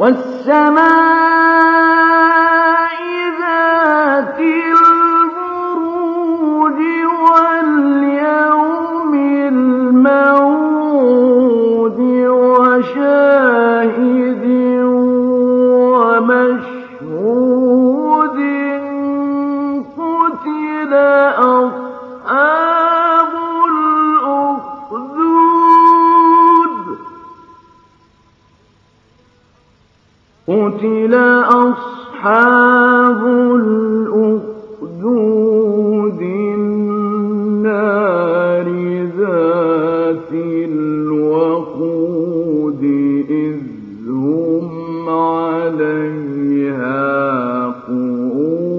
وَالسَّمَاءِ أَصْحَابُ الْأُخْدُودِ النَّارِ ذَاتِ الْوَقُودِ إِذْ هُمْ عَلَيْهَا قُعُودٌ.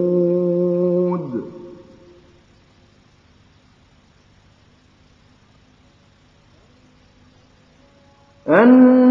النَّارِ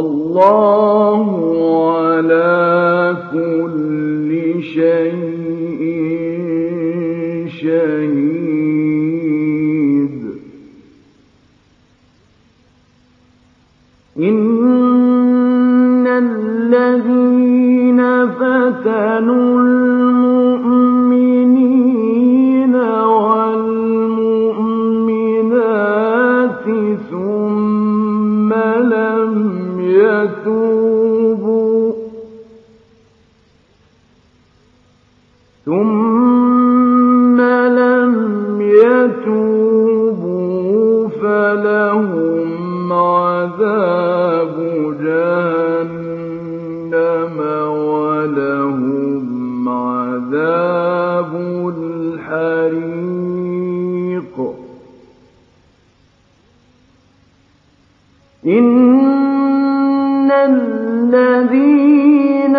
وَاللَّهُ عَلَىٰ كُلِّ شَيْءٍ شَهِيدٌ. إِنَّ الَّذِينَ فَلَهُمْ عَذَابُ جَهَنَّمَ وَلَهُمْ عَذَابُ الْحَرِيقِ. إِنَّ الَّذِينَ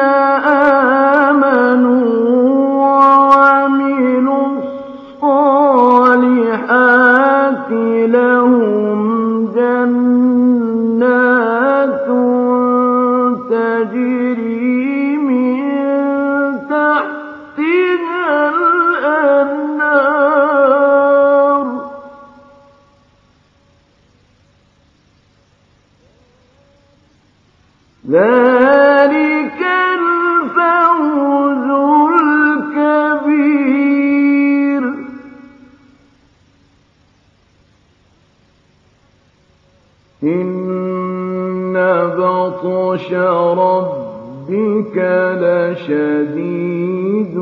رَبِّكَ لَشَدِيدٌ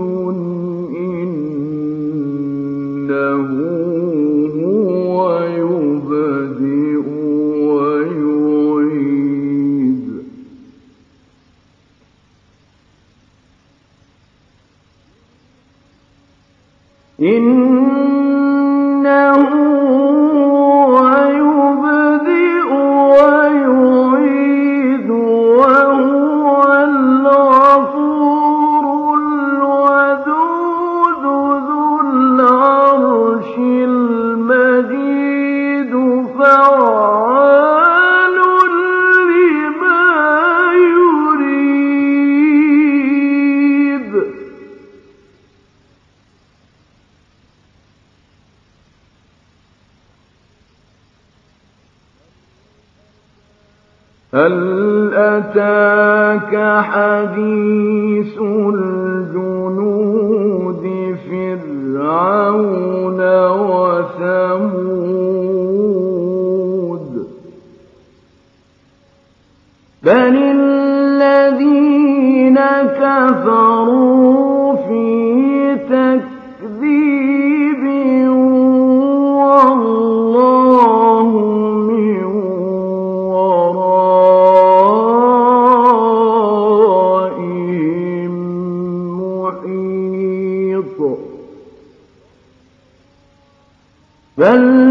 إِنَّهُ هُوَ يُبْدِئُ وَيُعِيدُ. إِنَّهُ هل أتاك حديث الجنود فرعون وثمود؟ بل الذين كفروا هو